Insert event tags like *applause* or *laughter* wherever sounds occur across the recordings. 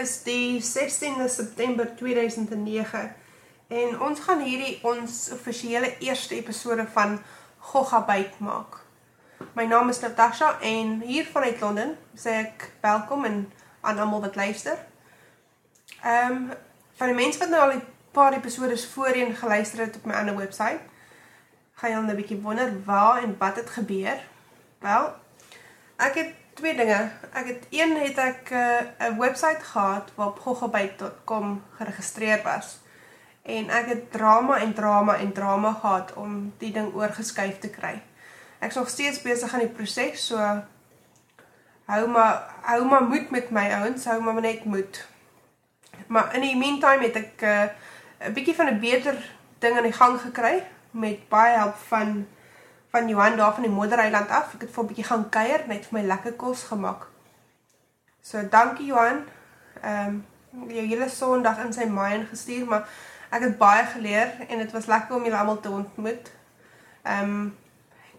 is die 16de September 2009 en ons gaan hierdie ons offisiële eerste episode van Gogga byt maak. My naam is Natasha en hier vanuit Londen sê ek welkom en aan almal wat luister. Ehm um, van die mense wat nou al 'n paar episode voorheen geluister het op my ander webwerf, gaan jy nou 'n bietjie wonder waar en wat het gebeur. Wel, ek het twee dinge. Ek het een het ek eh, 'n uh, webwerf gehad waarop goggabyte.com geregistreer was. En ek het drama en drama en drama gehad om die ding oorgeskuif te kry. Ek's nog steeds besig aan die proses, so hou maar hou maar moed met my ouens, hou maar net moed. Maar in die meantime het ek eh, 'n uh, bietjie van 'n beter ding aan die gang gekry met baie help van van Johan daar van die Moedereiland af. Ek het vir 'n bietjie gaan kuier, net vir my lekker kos gemaak. So dankie Johan. Ehm um, jou hele Sondag in sy mind gestuur, maar ek het baie geleer en dit was lekker om julle almal te ontmoet. Ehm um,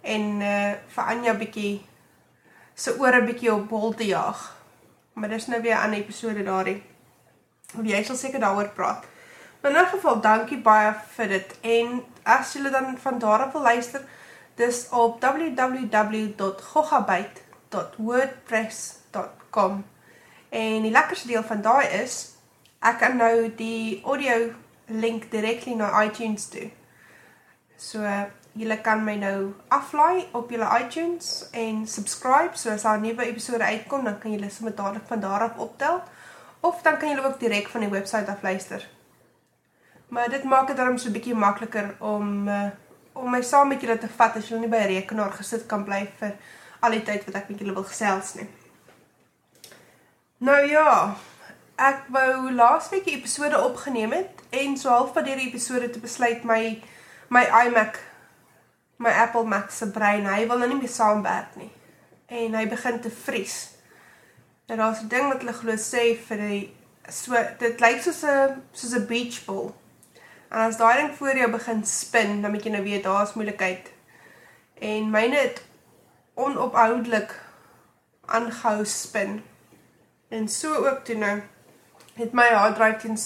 en eh uh, vir Anja bietjie se ore bietjie op hol te jaag. Maar dis nou weer 'n ander episode daardie. Jy sal seker daaroor praat. Maar in 'n geval dankie baie vir dit en as julle dan van daar af wil luister, dis op www.goggabyte.wordpress.com. En die lekkerste deel van daai is ek kan nou die audio link directly na iTunes toe. So julle kan my nou aflaai op julle iTunes en subscribe so as daar 'n nuwe episode uitkom, dan kan julle sommer dadelik van daar af optel of dan kan julle ook direk van die webwerf af luister. Maar dit maak dit darm so 'n bietjie makliker om uh, om my saam met julle te vat as julle nie by 'n rekenaar gesit kan bly vir al die tyd wat ek met julle wil gesels nie. Nou ja, ek wou laasweek 'n episode opgeneem het en so half van hierdie episode te besluit my my iMac my Apple Mac se brein, hy wil nou nie meer saamwerk nie. En hy begin te vries. En daar's 'n ding wat hulle glo sê vir die so dit lyk soos 'n soos 'n beach ball. En as daai ding voor jou begin spin, dan moet jy nou weet daar's moeilikheid. En myne het onophoudelik aangehou spin. En so ook toe nou het my harddrive tens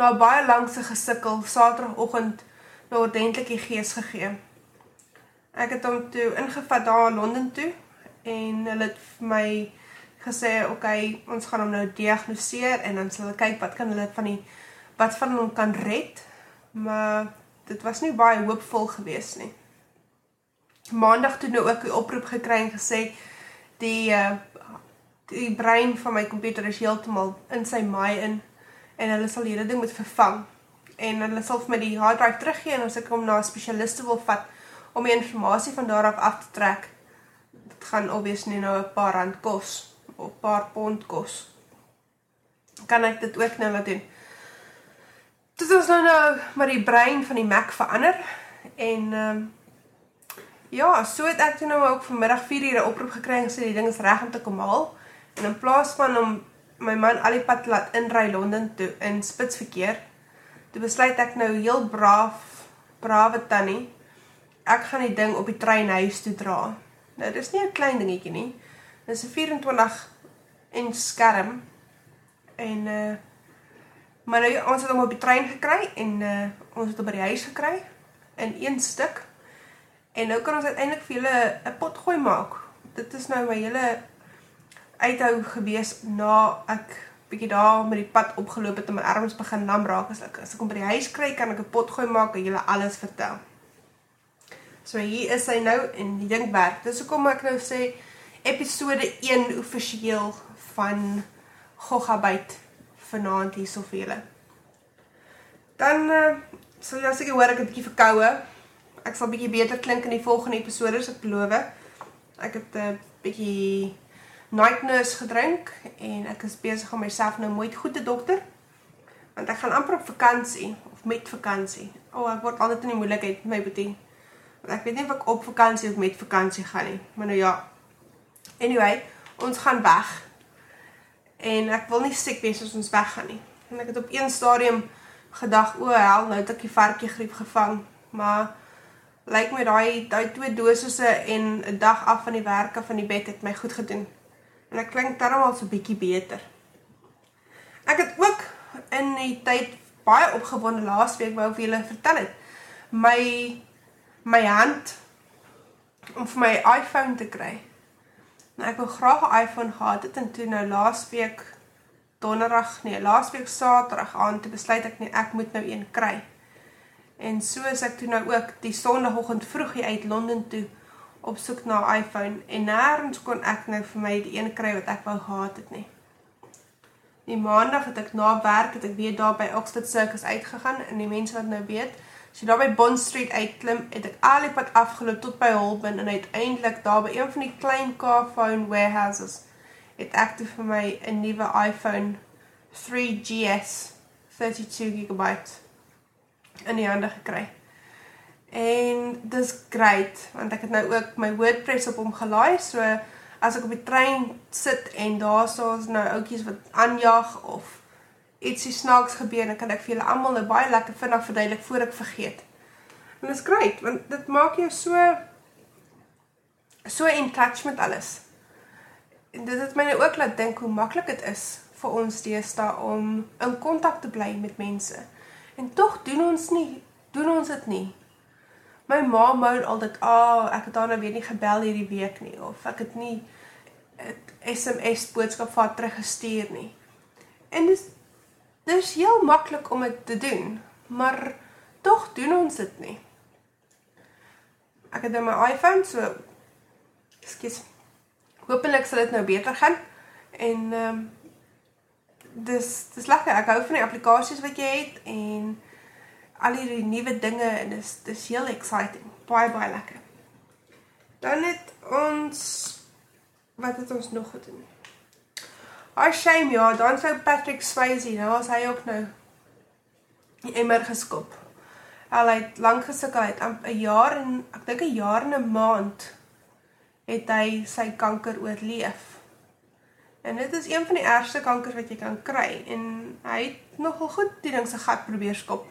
na baie lank se gesukkel Saterdagoggend nou ordentlik die gees gegee. Ek het hom toe ingevat daar in Londen toe en hulle het vir my gesê, "Oké, okay, ons gaan hom nou diagnoseer en dan sal hulle kyk wat kan hulle van die wat van hom kan red, maar dit was nie baie hoopvol geweest nie. Maandag toe nou ook 'n oproep gekry en gesê die uh die brein van my komputer is heeltemal in sy maai in en hulle sal hierdie ding moet vervang en hulle sal vir my die hard drive teruggee en as ek hom na 'n spesialiste wil vat om die inligting van daar af af te trek. Dit gaan obviously nou 'n paar rand kos of 'n paar pond kos. Kan ek dit ook nou laat doen Dit is nou nou maar die brein van die Mac verander en ehm um, ja, so het ek toe nou ook vanmiddag 4 ure oproep gekry en sê die ding is reg om te kom haal en in plaas van om my man al die pad laat inry Londen toe in spitsverkeer, toe besluit ek nou heel braaf, brawe tannie, ek gaan die ding op die trein huis toe dra. Nou dis nie 'n klein dingetjie nie. Dis 'n 24 en skerm en uh Maar nou ons het hom op die trein gekry en uh ons het hom by die huis gekry in een stuk. En nou kan ons uiteindelik vir julle 'n pot gooi maak. Dit is nou my hele uithou gewees na ek bietjie daar met die pad opgeloop het en my arms begin lam raak as ek as ek hom by die huis kry kan ek 'n pot gooi maak en julle alles vertel. So hier is hy nou en die ding werk. Dis hoekom ek nou sê episode 1 offisieel van Goggabyte vanaand hierso vir julle. Dan uh, sal jy seker hoor ek het 'n bietjie verkoue. Ek sal bietjie beter klink in die volgende episode, ek beloof. Ek het 'n bietjie night nurse gedrink en ek is besig om myself nou mooi goed te dokter. Want ek gaan amper op vakansie of met vakansie. O, oh, ek word altyd in die moeilikheid met my boetie. Want ek weet nie of ek op vakansie of met vakansie gaan nie. Maar nou ja. Anyway, ons gaan weg en ek wil nie siek wees as ons weggaan nie. En ek het op een stadium gedag, o hel, nou het ek die varkie griep gevang, maar lyk my daai daai twee dosisse en 'n dag af van die werke van die bed het my goed gedoen. En ek klink darmal so bietjie beter. in die tyd baie opgewonde laasweek wou vir julle vertel het. My my hand om vir my iPhone te kry. Nou ek wou graag 'n iPhone gehad het en toe nou laasweek donderdag nee, laasweek saterdag aan te besluit ek nee, ek moet nou een kry. En so is ek toe nou ook die sonoggend vroeg uit Londen toe op soek na 'n iPhone en nêrens kon ek nou vir my die een kry wat ek wou gehad het nie. Die maandag het ek na werk het ek weer daar by Oxford Circus uitgegaan en die mense wat nou weet, jy daar by Bond Street uitklim, het ek al die pad afgeloop tot by Holborn en uiteindelik daar by een van die klein Carphone warehouses het ek toe vir my 'n nuwe iPhone 3GS 32GB in die hande gekry. En dis great want ek het nou ook my WordPress op hom gelaai, so as ek op die trein sit en daarsoos nou oudjies wat aanjag of ietsie snaaks gebeur, dan kan ek vir julle almal nou baie lekker vinnig verduidelik voor ek vergeet. En dis great want dit maak jou so so in touch met alles. En dit het my nou ook laat dink hoe maklik dit is vir ons deesdae om in kontak te bly met mense. En tog doen ons nie, doen ons dit nie. My ma moan altyd, "Ag, oh, ek het haar nou weer nie gebel hierdie week nie of ek het nie 'n SMS boodskap vir haar teruggestuur nie." En dis dis heel maklik om dit te doen, maar tog doen ons dit nie. Ek het nou my iPhone so Ekskuus. Hoopelik sal dit nou beter gaan. En ehm um, dis dis lekker. Ek hou van die applikasies wat jy het en al hierdie nuwe dinge en dis dis heel exciting. Baie baie lekker. Dan het ons wat het ons nog gedoen? Ai shame ja, dan sou Patrick Swayze, nou as hy ook nou die emmer geskop. Al het lank gesukkel, hy het 'n jaar en ek dink 'n jaar en 'n maand het hy sy kanker oorleef. En dit is een van die ergste kankers wat jy kan kry en hy het nogal goed die ding se gat probeer skop.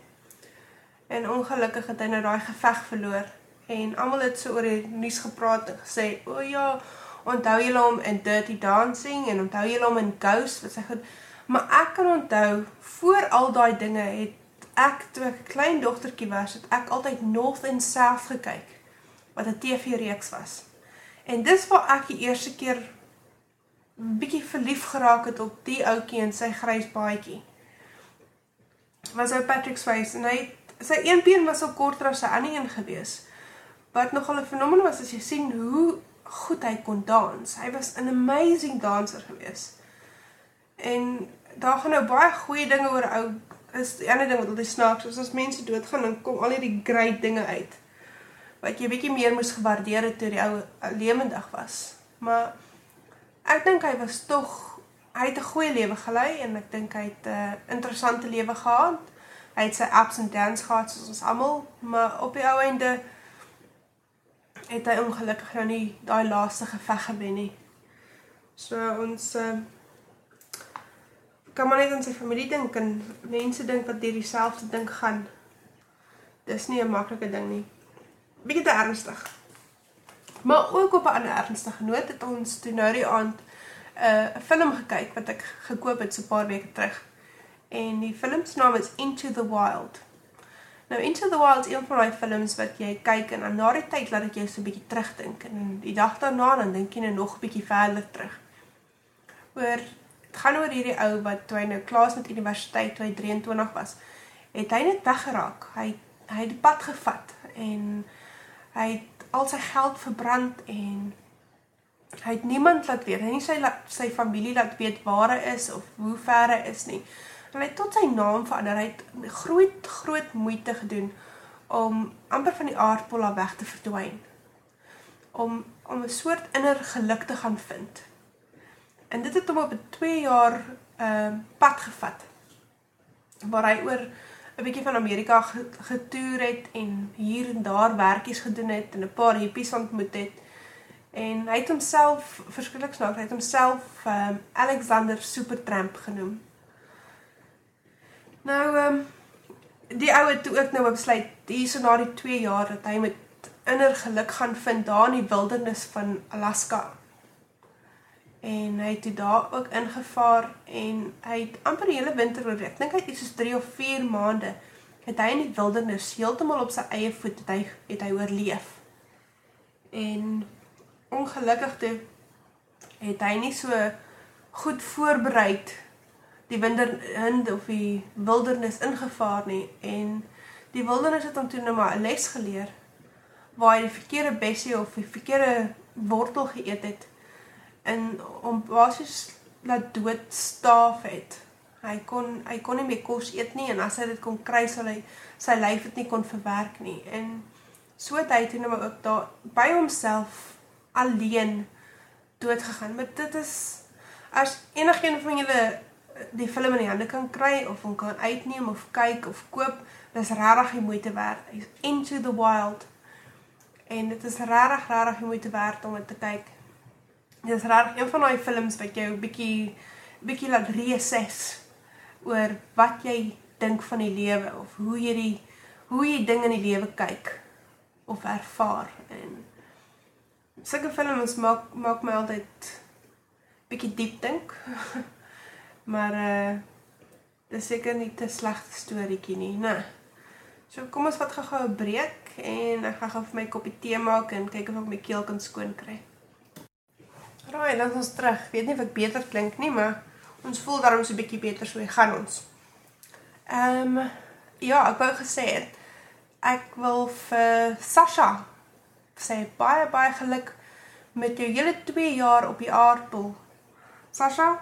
En ongelukkig het hy nou daai geveg verloor en almal het so oor die nuus gepraat en gesê, "O ja, onthou julle hom in Dirty Dancing en onthou julle hom in Ghost?" Wat sê goed. Maar ek kan onthou voor al daai dinge het ek toe ek 'n klein dogtertjie was, het ek altyd North and South gekyk wat 'n TV-reeks was. En dis waar ek die eerste keer bietjie verlief geraak het op die ouetjie en sy grys baadjie. Was ou Patrick Swayze en hy sy een been was op korter as sy ander een gewees. Wat nogal 'n fenomen was as jy sien hoe goed hy kon dans. Hy was 'n amazing danser gewees. En daar gaan nou baie goeie dinge oor ou is die ander ding wat altyd snaaks is as mense doodgaan dan kom al hierdie great dinge uit wat jy bietjie meer moes gewaardeer het toe die ou lewendig was. Maar ek dink hy was tog hy het 'n goeie lewe gelei en ek dink hy het 'n uh, interessante lewe gehad. Hy het sy ups and downs gehad soos ons almal, maar op die ou einde het hy ongelukkig nou nie daai laaste geveg gewen nie. So ons uh, kan maar net aan sy familie dink en mense dink wat deur dieselfde ding gaan. Dis nie 'n maklike ding nie bietjie te ernstig. Maar ook op 'n ander ernstige noot het ons toe nou die aand uh, 'n uh, film gekyk wat ek gekoop het so 'n paar weke terug. En die film se naam is Into the Wild. Nou Into the Wild is een van daai films wat jy kyk en na die tyd laat dit jou so 'n bietjie terugdink en die dag daarna dan dink jy net nog 'n bietjie verder terug. Oor dit gaan oor hierdie ou wat toe hy nou klaar met universiteit toe hy 23 was, het hy net weggeraak. Hy hy het die pad gevat en hy het al sy geld verbrand en hy het niemand laat weet, hy het nie sy, sy familie laat weet waar hy is of hoe ver hy is nie. En hy tot sy naam verander, hy het groot, groot moeite gedoen om amper van die aardpol af weg te verdwijn. Om, om een soort inner geluk te gaan vind. En dit het om op een twee jaar uh, pad gevat, waar hy oor 'n bietjie van Amerika getoer het en hier en daar werkies gedoen het en 'n paar hippies ontmoet het. En hy het homself verskriklik snaaks, hy het homself um, Alexander Supertramp genoem. Nou ehm um, die ou het toe ook nou besluit hierso na die 2 jaar dat hy met inner geluk gaan vind daar in die wildernis van Alaska. En hy het toe daar ook ingevaar en hy het amper die hele winter oor. Ek dink hy het soos 3 of 4 maande het hy in die wildernis heeltemal op sy eie voet het hy het hy oorleef. En ongelukkig toe het hy nie so goed voorberei die winter hind of die wildernis ingevaar nie en die wildernis het hom toe nou maar 'n les geleer waar hy die verkeerde bessie of die verkeerde wortel geëet het en om basies laat dood staaf het. Hy kon hy kon nie meer kos eet nie en as hy dit kon kry sal hy sy lyf dit nie kon verwerk nie. En so het hy toe nou maar ook daar by homself alleen dood gegaan. Maar dit is as enigiemand van julle die film in die hande kan kry of hom kan uitneem of kyk of koop, dis regtig die moeite werd. Hy's Into the Wild. En dit is regtig regtig die moeite werd om dit te kyk. Dit is regtig een van daai films wat jou bietjie bietjie laat reassess oor wat jy dink van die lewe of hoe jy die hoe jy dinge in die lewe kyk of ervaar en sulke films maak maak my altyd bietjie diep dink. *laughs* maar uh dis seker nie te slegte storieetjie nie, né? So kom ons vat gou-gou 'n breek en ek gaan gou vir my koppie tee maak en kyk of ek my keel kan skoon kry. Raai, dan ons terug. Weet nie of ek beter klink nie, maar ons voel daarom so 'n bietjie beter so gaan ons. Ehm um, ja, ek wou gesê het ek wil vir Sasha sê baie baie geluk met jou hele 2 jaar op die aardbol. Sasha,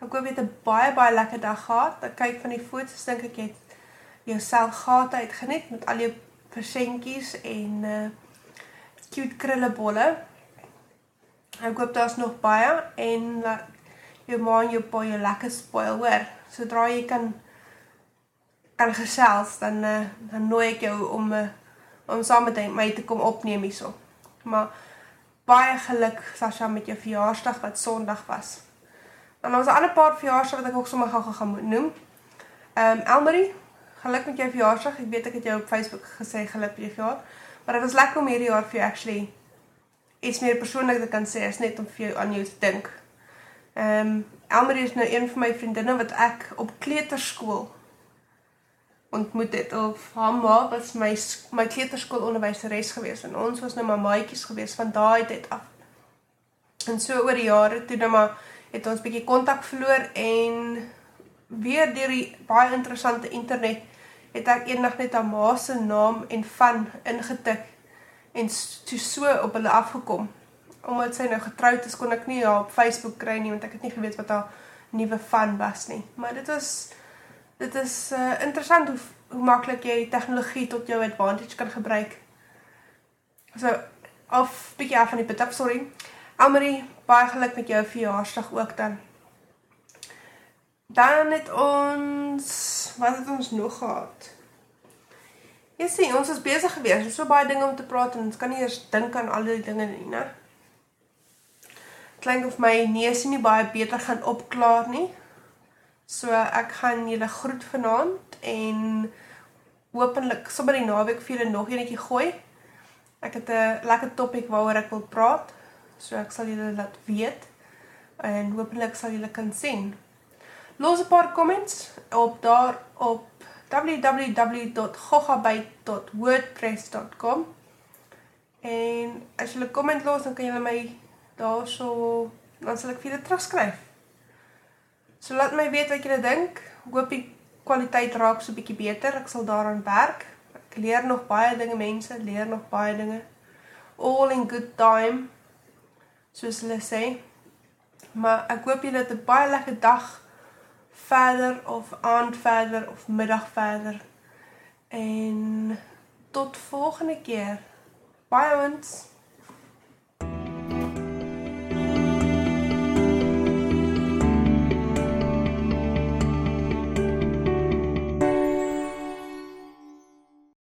ek hoop jy het 'n baie baie lekker dag gehad. Ek kyk van die foto's dink ek jy het jouself gehad uit geniet met al jou persentjies en uh cute krullebolle. Ek hoop daar's nog baie en dat jou ma en jou pa jou lekker spoil hoor. Sodra jy kan kan gesels dan uh, dan nooi ek jou om uh, om saam met my te kom opneem hierso. Maar baie geluk Sasha met jou verjaarsdag wat Sondag was. En ons ander paar verjaarsdae wat ek ook sommer gou gaan noem. Ehm um, Elmarie, geluk met jou verjaarsdag. Ek weet ek het jou op Facebook gesê geluk vir jou verjaardag. Maar dit was lekker om hierdie jaar vir jou actually iets meer persoonlik te kan sê as net om vir jou aan jou te dink. Ehm um, Elmarie is nou een van my vriendinne wat ek op kleuterskool ontmoet het of haar ma was my my kleuterskoolonderwyseres gewees en ons was nou maar maatjies gewees van daai tyd af. En so oor die jare toe nou maar het ons bietjie kontak verloor en weer deur die baie interessante internet het ek eendag net haar ma se naam en van ingetik en toe so op hulle afgekom. Omdat sy nou getroud is, kon ek nie haar op Facebook kry nie want ek het nie geweet wat haar nuwe van was nie. Maar dit was dit is uh, interessant hoe hoe maklik jy tegnologie tot jou advantage kan gebruik. So of bietjie af van die pit af, Almarie, baie geluk met jou verjaarsdag ook dan. Dan het ons wat het ons nog gehad? Jy sien, ons is besig gewees. Ons het so baie dinge om te praat en ons kan nie eers dink aan al die dinge nie, né? Klink of my neus nie baie beter gaan opklaar nie. So ek gaan julle groet vanaand en hopelik sommer die naweek vir julle nog eenetjie gooi. Ek het 'n lekker topik waaroor ek wil praat. So ek sal julle laat weet en hopelik sal julle kan sien. Los 'n paar comments op daar op www.gogabyte.wordpress.com En as julle komment los dan kan julle my daarso dan sal ek vir julle terugskryf. So laat my weet wat julle dink. Hoop die kwaliteit raak so bietjie beter. Ek sal daaraan werk. Ek leer nog baie dinge mense, leer nog baie dinge. All in good time. Soos hulle sê. Maar ek hoop julle het 'n baie lekker dag verder of aand verder of middag verder. En tot volgende keer. Bye ons.